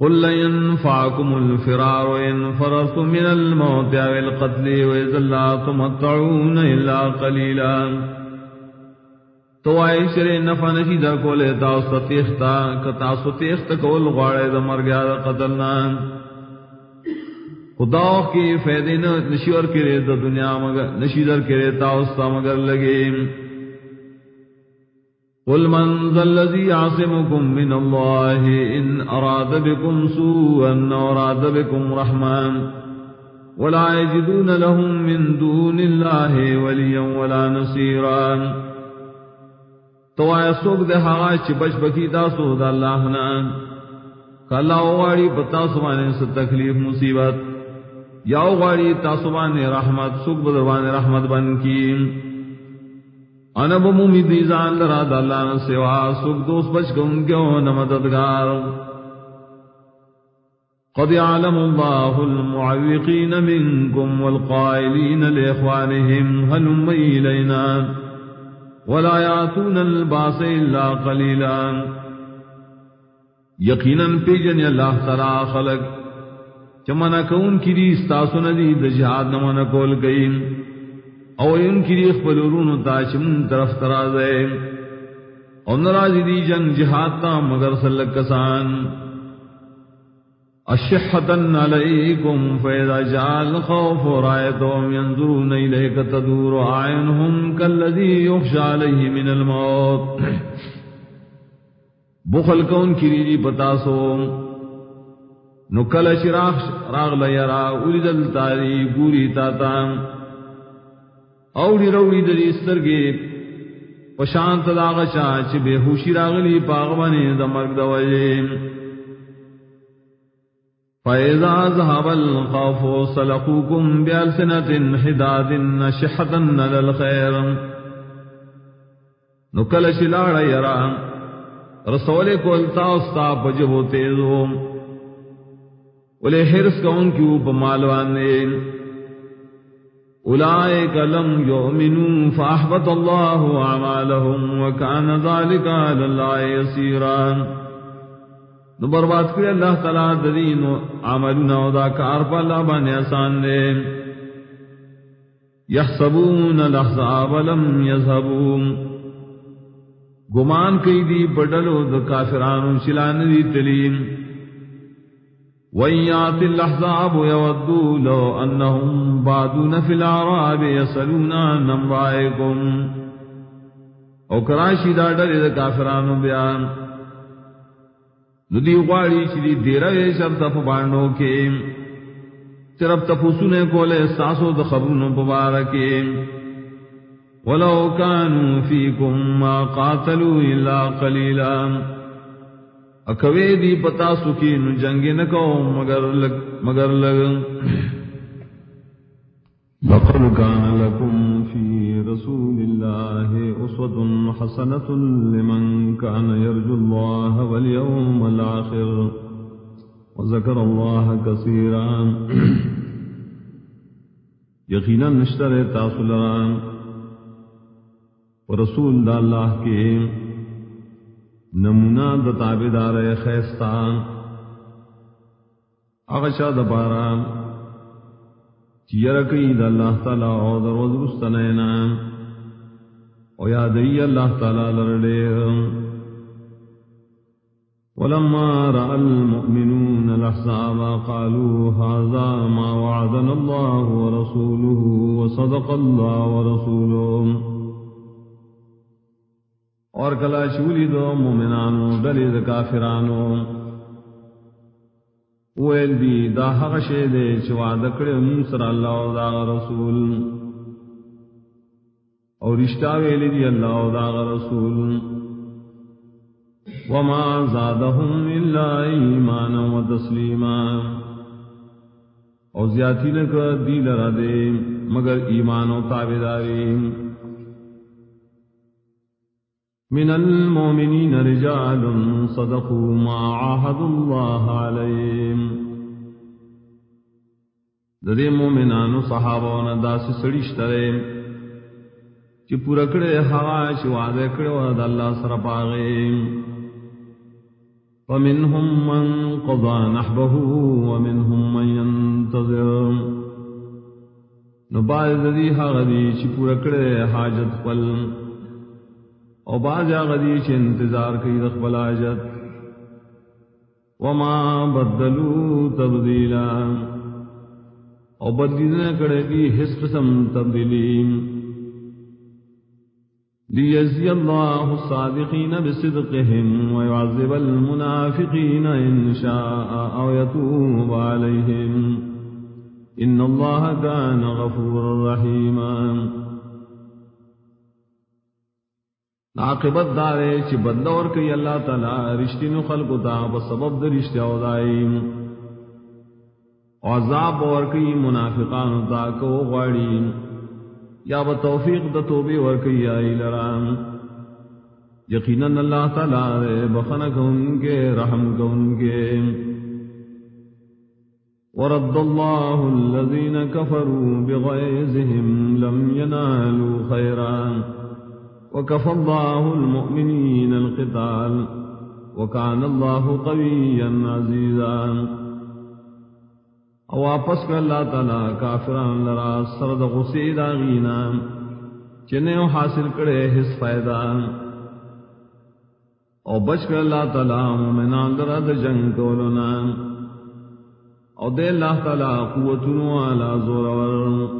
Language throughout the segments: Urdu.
قل ينفعكم الفرار من الموت أو القتل وإذا لا تمتعون إلا قليلا. تو آئی شرے نفع نشی دا کولے تاو ستیختا کتا ستیختا کول غاڑے دا مرگیا دا قتلنا خدا کی فیدے نشیور کرے دا دنیا مگر، نشیدر کرے تاؤستا مگر لگے۔ قل من ذا الذي عاصمكم من الله إن أراد بكم سوءا أراد بكم رحمن ولا يجدون لهم من دون الله وليا ولا نصيرا تو آیا سوک دے ہاں چی بچ بکی تاسو دا اللہ نا کالا اوغاڑی پتا سوانے سے تکلیف مصیبت یا اوغاڑی تاسوانے رحمت، سوک بدروانے رحمت بن کی۔ انا بمومی دیزان لرا دا اللہ نا سوا سوک دوست بچ گون کیوں نمددگار قد يعلم الله المعوقين منكم والقائلين لإخوانهم هلم إلينا ولا يعطون الباس إلا قليلا یقینا پیجن اللہ تعالی خلق چمنا کون کی دی استاسو ندی دجہاد نمانا کول گئیم. او ان کی ریخ پلورون تاچم طرف ترازے او نرازی دی جنگ جہاد تا مگر سلک کسان۔ اشحتن علیکم فیدا جال خوف رائتهم ينظرون الیک تدور آئینهم کالذی یخش علیہ من الموت۔ بخل کون کی ریجی پتاسو نکل شراخ راغ لیرا اولی دل تاری گوری تاتام اوڑی روڑی دلی استرگی پشانت داغشا چی بے ہوشی راغلی پاغبانی دا مرگ دا وجیم فَإِذَا ذَهَبَ الْخَوْفُ سَلَقُوكُمْ بِأَلْسِنَةٍ حِدَادٍ نَشِحَةً لِلْخَيْرٍ نکل شلاڑ یرا رسول کو التاستا پجبو تیزو. ولے حرس کون کیوں پمالوانے أولئك لم يؤمنوا فأحبط الله أعمالهم وكان ذلك على الله يسيرا. نبرباد کرے اللہ تعالیٰ دین عملنا ودا کار پا اللہ بانے آسان دے. یحسبون الاحزاب لم یذهبون. گمان کئی دی بڑلو دا کافرانو چلان دی تلیم. وَيَّاتِ الْأَحْزَابُ يَوَدُّوا لَوْ أَنَّهُمْ بَعْدُونَ فِي الْأَعْرَابِ يَسَلُونَ عَنْ أَنْبَائِكُمْ او کراشی دا ڈر دا کافرانو بیان. ندی غواړي چې دی ډیره یې شرط په باندې کې. طرف تفوسونه کوله ساسو د خبرونو په ولو كانوا فيكم ما قاتلوا الا قليلا. اکوے دی پتا سکی نو جنگ نہ کو مگر لگ مگر لگ۔ لقد كان لكم في رسول الله أسوة حسنة لمن كان يرجو الله واليوم الآخر، وذكر الله كثيرا. يقينا نشتر تاصلران ورسول دا الله کے نمونہ د تابدار خیستان. اغشا د پارا چیرکی د اللہ تعالی او در وزرستنینا او یادی اللہ تعالی لرلے ولما رأى المؤمنون الأحزاب قالوا هذا ما وعدنا الله ورسوله وصدق الله ورسوله. اور کلا surely do مومنانو، Delhi the کافرانو. Well the, دا حق شے دے چوا دکڑے موسر اللہ و دا رسول. اور رشتہ ویلی دی اللہ و دا رسول. وما زادهم الا ایمانا و تسلیما. اور زیادی نکر دی لرا دے، مگر ایمان و تابداری. من المؤمنين رجال صدقوا ما عاهدوا الله عليهم. ددے مومنانو صحابوں دا سڑشترے چی پورا کڑے ہوا چی وعدے کڑے ود اللہ سر پاغے ومنهم من قضى نحبه ومنهم من ينتظر. نباز ذي حغدي چپور کڑے حاجت پل او باز غدی چ انتظار کی رخبل حاجت وما بدلوا تبدیلا. او بدلی کڑے دی حس قسم تبدیلی ليجزي الله الصادقين بصدقهم ويعذب المنافقين إن شاء أو يتوب عليهم إن الله كان غفورا رحيما عاقبت دارے چی بدور کی اللہ تعالی رشتی نو خلق تا بسبب در رشتی او دائیم عذاب اور کی منافقان تا کو غاڑیم یا ب توفیق د توبے ور کئی آئی لرام یقیناً اللہ تعالی بخن کون کے رحم کون کے ورد الله الذين كفروا بغيظهم لم ينالوا خيرا وكفى الله المؤمنين القتال وكان الله قويا عزيزا. او واپس کر اللہ تعالی، کافران لرا سرد غسی داغینا چنے حاصل کرے حس فائدہ. او بچ کر اللہ تعالی، مومنان لرا دا جنگ کولونا او دے اللہ تعالی قوتنو علا زورور.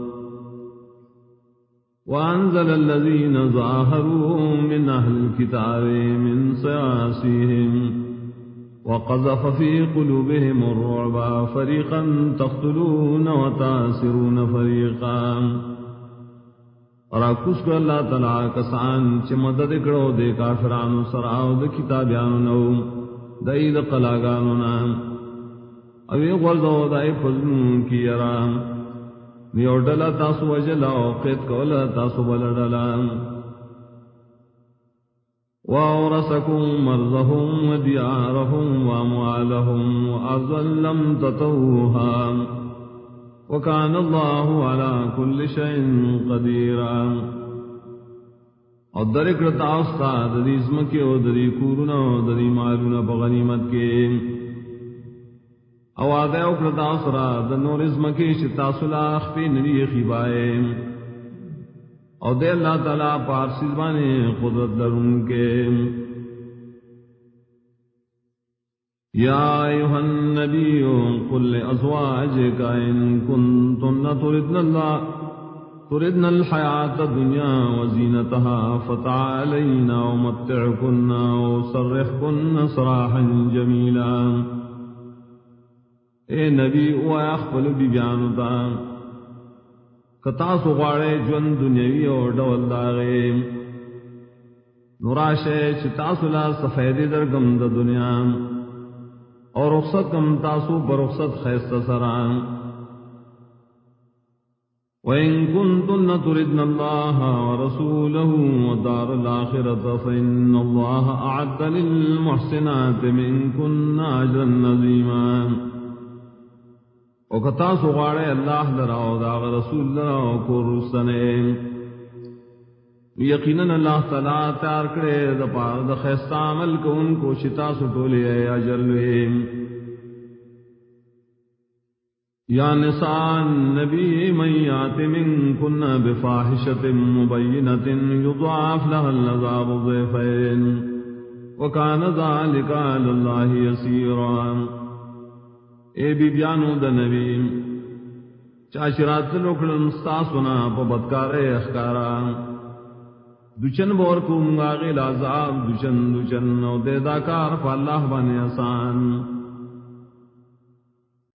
وانزل الذين ظاهروا من اهل الكتاب من سياسيهم وقذف في قلوبهم الرعب فريقا تقتلون وتاسرون فريقا اور اکس کو اللہ تعالی کسان چ مدد کرو دے کافرانو سراو د کتابیانو نو دای د قلاګانو نا اوی غوړدو دای فزن کی ارام نیو ډلا تاسو وجلا او قید کولا تاسو بلډلا وأورثكم مرضهم وديارهم وأموالهم وأرضا لم تطوها. وكان الله على كل شيء قديرا. اور درک رتا استاد ددی اسم کے او ددی کورنا ددی مالونا بغنیمت کے. او آدھے اکرتا اسرا دنور اسم کے شتا سلاخ پی نبی خیبائے۔ اور دے اللہ تعالیٰ پارسی بانے قدرت درون کے۔ یا ایوہ النبی قل لأزواجك ان کنتن تردن اللہ، تردن الحیات الدنیا وزینتها فتعالينا ومتعكن وصرحكن صراحا جمیلا۔ اے نبی، او اخفل بی بیانتا کتا سو غاڑے جون دنیاوی اور ڈول داغے نوراشے چتاسو لا سفیدی در گم دا دنیا اور رخصت کم تاسو برخصت خیست سران وَإِن كُنتُنَّ تُرِدْنَ اللَّهَ وَرَسُولَهُ وَدَارَ الْآخِرَةَ فَإِنَّ اللَّهَ أَعَدَّ لِلْمُحْسِنَاتِ مِنكُنَّ أَجْرًا عَظِيمًا. او کتا سو غاڑے اللہ لراو داغ رسول لراو کو رسنے یقیناً اللہ تعالیٰ تیار کرے دا پار دا خیستہ عمل کو ان کو شتا سو ٹولے یا جلوے یا نسان نبی من یات من کن بفاحشت مبینت یضعاف لها اللذاب ضیفین وکان ذالک علی اللہ یسیران اے بی بیانو دا نبی چاشرات لوکڑن ستاسونا پا بدکار اخکارا دچن بور کو منگا غیل عذاب دوچن دچن او دے دا کار پا اللہ بانے آسان.